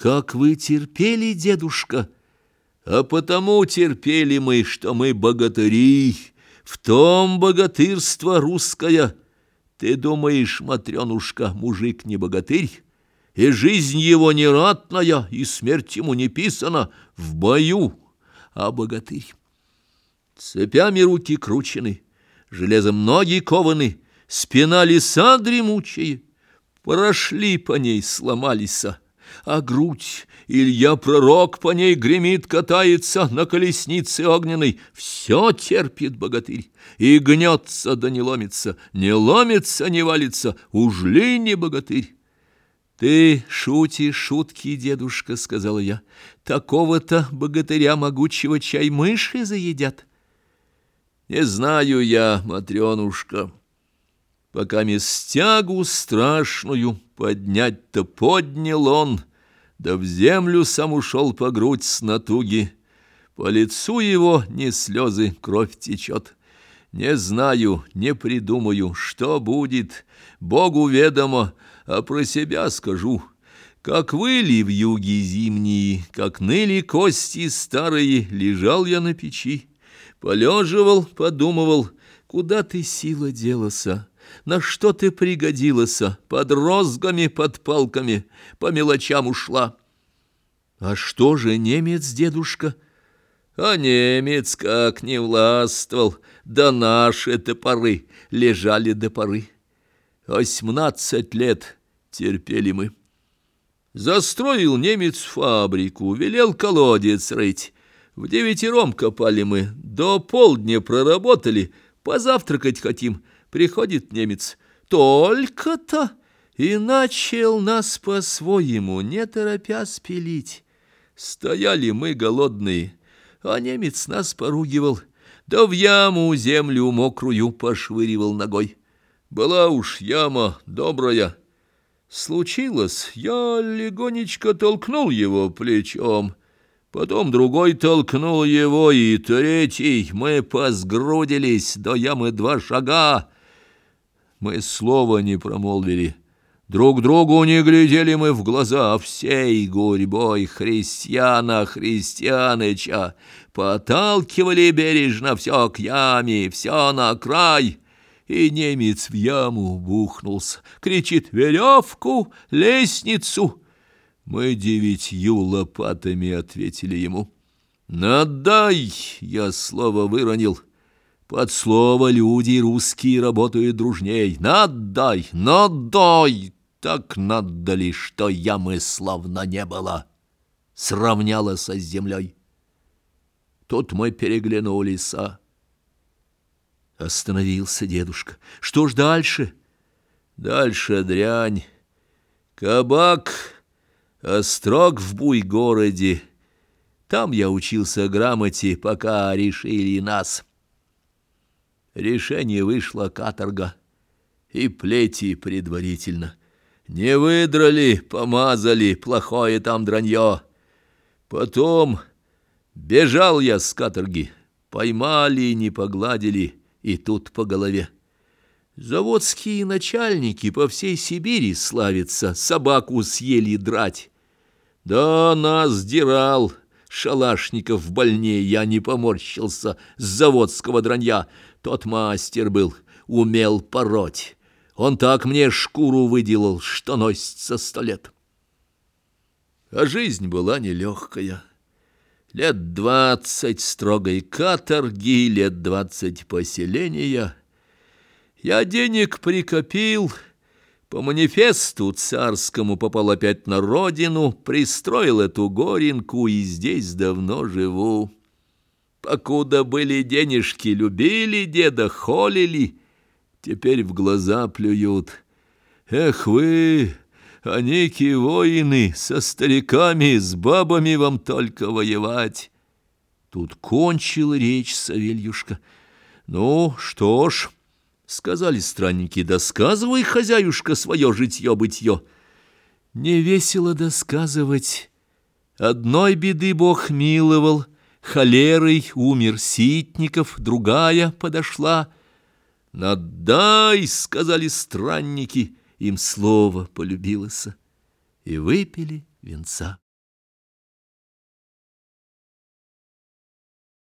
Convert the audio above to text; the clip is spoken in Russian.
как вы терпели, дедушка? А потому терпели мы, что мы богатыри, в том богатырство русское. Ты думаешь, Матренушка, мужик не богатырь? И жизнь его не ратная, и смерть ему не писана в бою, а богатырь. Цепями руки кручены, железом ноги кованы, спина лиса дремучая. Прошли по ней, сломались, а грудь, Илья пророк по ней гремит, катается на колеснице огненной. Все терпит богатырь, и гнется да не ломится, не ломится, не валится, уж ли не богатырь. «Ты шутишь шутки, дедушка», — сказала я. «Такого-то богатыря могучего чай мыши заедят». «Не знаю я, Матренушка». Пока местягу страшную поднять-то поднял он, Да в землю сам ушел по грудь с натуги. По лицу его не слезы, кровь течет. Не знаю, не придумаю, что будет, Богу ведомо, а про себя скажу. Как выли в юге зимние, как ныли кости старые, Лежал я на печи, полеживал, подумывал, Куда ты, сила, делася? На что ты пригодилась? Под розгами, под палками, по мелочам ушла. А что же немец, дедушка? А немец как не властвовал, да наши топоры лежали до поры. Восемнадцать лет терпели мы. Застроил немец фабрику, велел колодец рыть. В девятером копали мы, до полдня проработали, позавтракать хотим — Приходит немец, только-то, и начал нас по-своему, не торопя спилить. Стояли мы голодные, а немец нас поругивал, да в яму землю мокрую пошвыривал ногой. Была уж яма добрая. Случилось, я легонечко толкнул его плечом, Потом другой толкнул его, и третий. Мы позгрудились до ямы два шага. Мы слова не промолвили. Друг другу не глядели мы в глаза всей гурьбой христиана Христианыча. Поталкивали бережно все к яме, все на край. И немец в яму бухнулся, кричит «Веревку! Лестницу!» Мы девятью лопатами ответили ему. «Надай!» — я слово выронил — под слово люди русские работают дружней. Надай, надай! Так надали, что ямы словно не было. Сравнялась с землей. Тут мы переглянулись, а... Остановился дедушка. Что ж дальше? Дальше дрянь. Кабак, острог в буй-городе. Там я учился грамоте, пока решили нас. Решение вышло каторга и плети предварительно. Не выдрали, помазали, плохое там дранье. Потом бежал я с каторги, поймали, не погладили, и тут по голове. Заводские начальники по всей Сибири славятся, собаку съели драть. Да нас дирал, шалашников больнее, я не поморщился с заводского дранья, тот мастер был, умел пороть. Он так мне шкуру выделал, что носится сто лет. А жизнь была нелегкая. Лет двадцать строгой каторги, лет двадцать поселения. Я денег прикопил, по манифесту царскому попал опять на родину, пристроил эту горенку и здесь давно живу. Покуда были денежки, любили деда, холили, теперь в глаза плюют. Эх вы, аники воины, со стариками, с бабами вам только воевать. Тут кончил речь Савельюшка. Ну, что ж, сказали странники, досказывай, хозяюшка, свое житье-бытье. Не весело досказывать. Одной беды Бог миловал — холерой умер Ситников, другая подошла. «Надай!» — сказали странники, им слово полюбилось, и выпили венца.